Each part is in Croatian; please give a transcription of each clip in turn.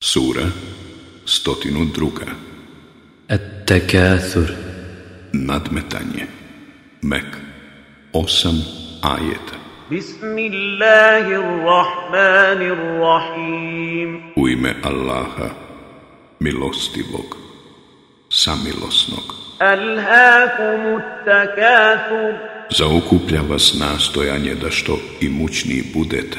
Sura 102. At-takathur. Nadmetanje. Mek. Osam ajeta. Bismillahirrahmanirrahim. U ime Allaha, milostivog, samilosnog. Zaukuplja vas nastojanje da što i mućniji budete.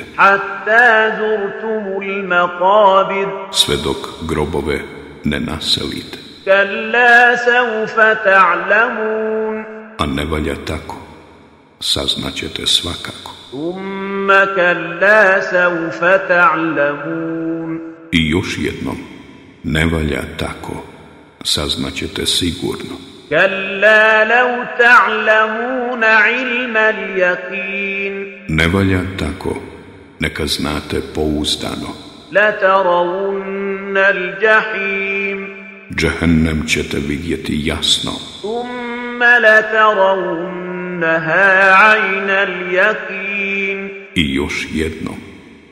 Sve dok grobove ne naselite. A ne valja tako. Saznaćete svakako. I još jednom, ne valja tako saznaćete sigurno. Kalla lau ta'lamuna ilma yakin. Ne valja tako, neka znate pouzdano. La tarawunna al-jahim. Džehennem ćete vidjeti jasno. Umma la taravunnaha ayna al-yaqin. I još jedno,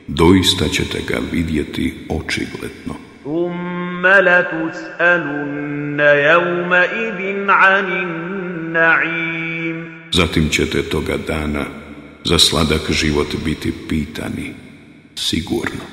doista ćete ga vidjeti očigledno. Umma ثم لتسألن يومئذ عن النعيم Zatim ćete toga dana za sladak život biti pitani, sigurno.